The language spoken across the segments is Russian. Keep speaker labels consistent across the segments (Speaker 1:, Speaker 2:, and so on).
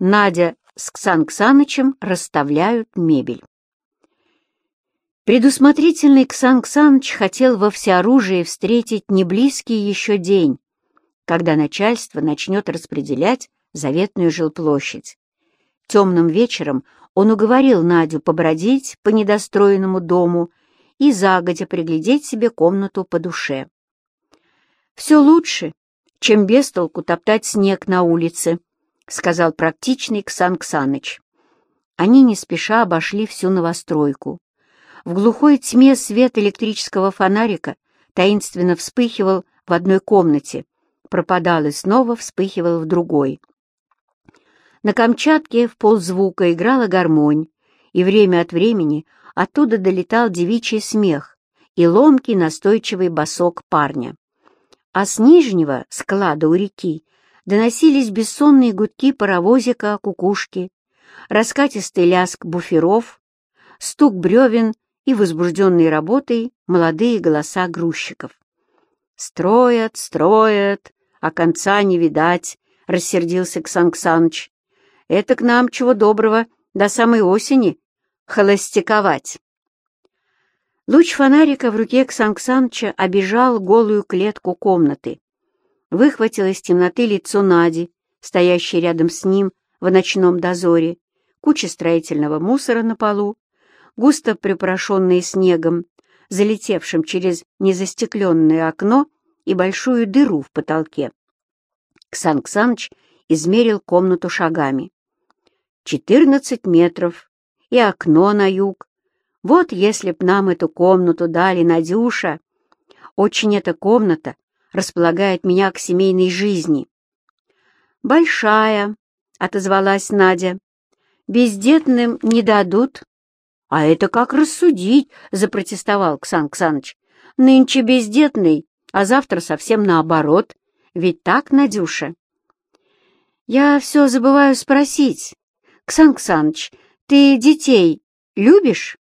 Speaker 1: Надя с Ксан Ксанычем расставляют мебель. Предусмотрительный Ксан Ксаныч хотел во всеоружии встретить неблизкий еще день, когда начальство начнет распределять заветную жилплощадь. Темным вечером он уговорил Надю побродить по недостроенному дому и загодя приглядеть себе комнату по душе. «Все лучше, чем без толку топтать снег на улице», — сказал практичный Ксан Ксаныч. Они не спеша обошли всю новостройку. В глухой тьме свет электрического фонарика таинственно вспыхивал в одной комнате, пропадал и снова вспыхивал в другой. На Камчатке в ползвука играла гармонь, и время от времени оттуда долетал девичий смех и ломкий настойчивый босок парня. А с нижнего склада у реки доносились бессонные гудки паровозика кукушки, раскатистый ляск буферов, стук бревен и возбужденные работой молодые голоса грузчиков. «Строят, строят, а конца не видать», — рассердился Ксан Ксаныч. «Это к нам чего доброго до самой осени холостяковать». Луч фонарика в руке Ксан Ксаныча обижал голую клетку комнаты. Выхватил из темноты лицо Нади, стоящей рядом с ним в ночном дозоре, куча строительного мусора на полу, густо припорошенные снегом, залетевшим через незастекленное окно и большую дыру в потолке. Ксан Ксаныч измерил комнату шагами. Четырнадцать метров и окно на юг. Вот если б нам эту комнату дали, Надюша! Очень эта комната располагает меня к семейной жизни. «Большая», — отозвалась Надя. «Бездетным не дадут». «А это как рассудить?» — запротестовал Ксан Ксаныч. «Нынче бездетный, а завтра совсем наоборот. Ведь так, Надюша?» «Я все забываю спросить. Ксан Ксаныч, ты детей любишь?»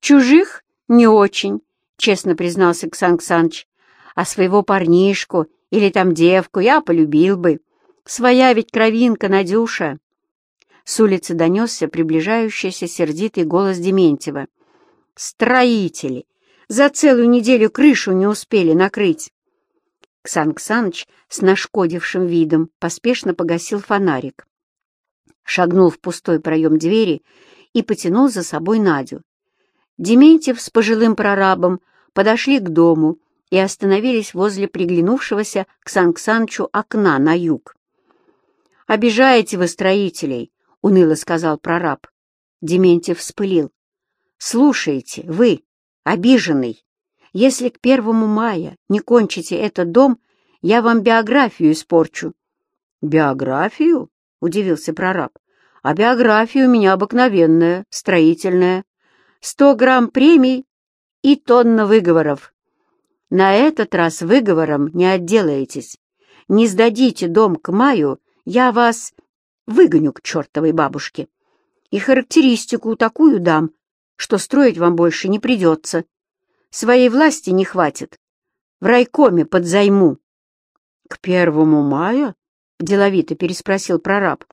Speaker 1: «Чужих не очень», — честно признался Ксан Ксаныч. «А своего парнишку или там девку я полюбил бы. Своя ведь кровинка, Надюша». С улицы донесся приближающийся сердитый голос Дементьева. «Строители! За целую неделю крышу не успели накрыть!» Ксан Ксаныч с нашкодившим видом поспешно погасил фонарик. Шагнул в пустой проем двери и потянул за собой Надю. Дементьев с пожилым прорабом подошли к дому и остановились возле приглянувшегося к Сан-Ксанчу окна на юг. «Обижаете вы строителей», — уныло сказал прораб. Дементьев вспылил. «Слушайте, вы, обиженный, если к первому мая не кончите этот дом, я вам биографию испорчу». «Биографию?» — удивился прораб. «А биография у меня обыкновенная, строительная. Сто грамм премий и тонна выговоров. На этот раз выговором не отделаетесь. Не сдадите дом к маю, я вас выгоню к чертовой бабушке. И характеристику такую дам, что строить вам больше не придется. Своей власти не хватит. В райкоме подзайму. — К первому мая? — деловито переспросил прораб.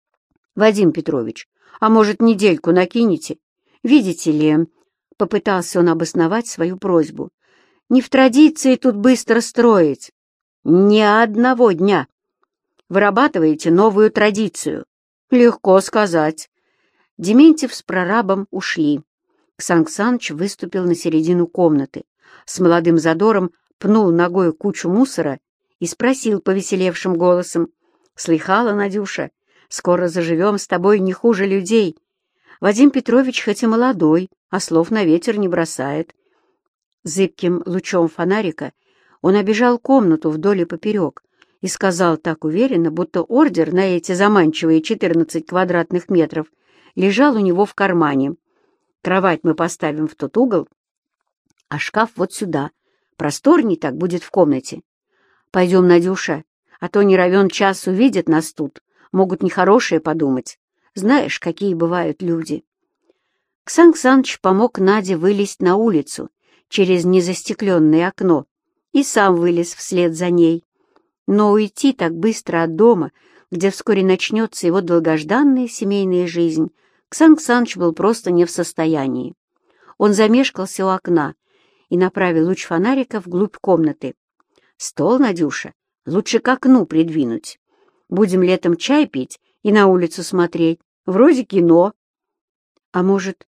Speaker 1: — Вадим Петрович, а может, недельку накинете? Видите ли, — попытался он обосновать свою просьбу, — не в традиции тут быстро строить. Ни одного дня. Вырабатываете новую традицию. Легко сказать. Дементьев с прорабом ушли. Ксан Ксаныч выступил на середину комнаты, с молодым задором пнул ногой кучу мусора и спросил повеселевшим голосом. «Слыхала, Надюша, скоро заживем с тобой не хуже людей. Вадим Петрович хоть и молодой, а слов на ветер не бросает». Зыбким лучом фонарика он обежал комнату вдоль и поперек, и сказал так уверенно, будто ордер на эти заманчивые 14 квадратных метров лежал у него в кармане. Кровать мы поставим в тот угол, а шкаф вот сюда. Просторней так будет в комнате. Пойдем, Надюша, а то не равен час увидят нас тут, могут нехорошее подумать. Знаешь, какие бывают люди. Ксан Ксаныч помог Наде вылезть на улицу через незастекленное окно и сам вылез вслед за ней. Но уйти так быстро от дома, где вскоре начнется его долгожданная семейная жизнь, Ксанг Саныч был просто не в состоянии. Он замешкался у окна и направил луч фонарика вглубь комнаты. «Стол, Надюша, лучше к окну придвинуть. Будем летом чай пить и на улицу смотреть. Вроде кино». «А может,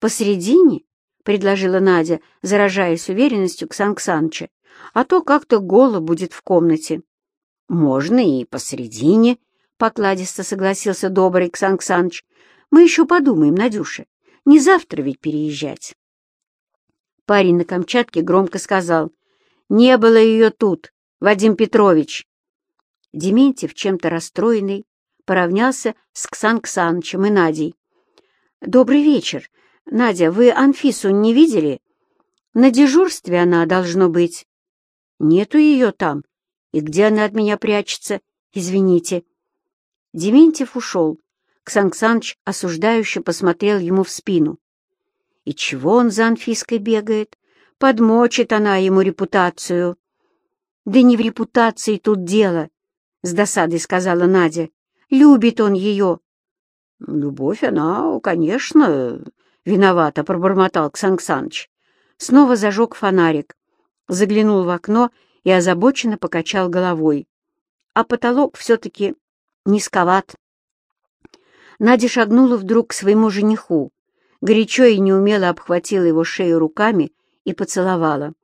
Speaker 1: посередине?» — предложила Надя, заражаясь уверенностью Ксан Ксаныча. «А то как-то голо будет в комнате». «Можно и посередине», — покладисто согласился добрый Ксан Ксаныч. «Мы еще подумаем, Надюша. Не завтра ведь переезжать». Парень на Камчатке громко сказал. «Не было ее тут, Вадим Петрович». Дементьев, чем-то расстроенный, поравнялся с Ксан Ксанычем и Надей. «Добрый вечер. Надя, вы Анфису не видели? На дежурстве она должно быть. Нету ее там. И где она от меня прячется? Извините». Дементьев ушел. Ксан Ксаныч осуждающе посмотрел ему в спину. И чего он за Анфиской бегает? Подмочит она ему репутацию. Да не в репутации тут дело, — с досадой сказала Надя. Любит он ее. Любовь она, конечно, виновата, — пробормотал Ксанксаныч. Снова зажег фонарик, заглянул в окно и озабоченно покачал головой. А потолок все-таки низковат. Надя шагнула вдруг к своему жениху, горячо и неумело обхватила его шею руками и поцеловала.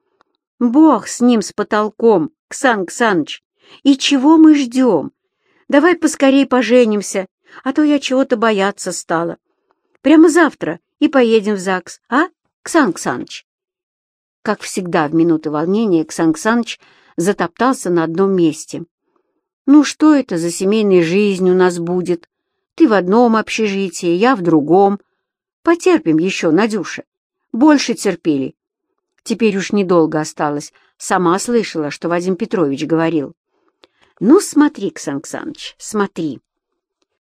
Speaker 1: «Бог с ним, с потолком, Ксан Ксаныч! И чего мы ждем? Давай поскорей поженимся, а то я чего-то бояться стала. Прямо завтра и поедем в ЗАГС, а, Ксан Ксаныч?» Как всегда в минуты волнения Ксан Ксаныч затоптался на одном месте. «Ну что это за семейная жизнь у нас будет? Ты в одном общежитии, я в другом. Потерпим еще, Надюша. Больше терпели. Теперь уж недолго осталось. Сама слышала, что Вадим Петрович говорил. Ну, смотри, Ксан Ксаныч, смотри.